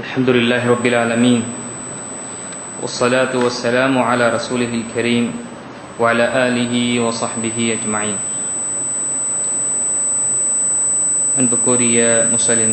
الحمد لله رب العالمين والصلاة والسلام على رسوله الكريم وعلى آله وصحبه أجمعين. أن بكوريا مسلم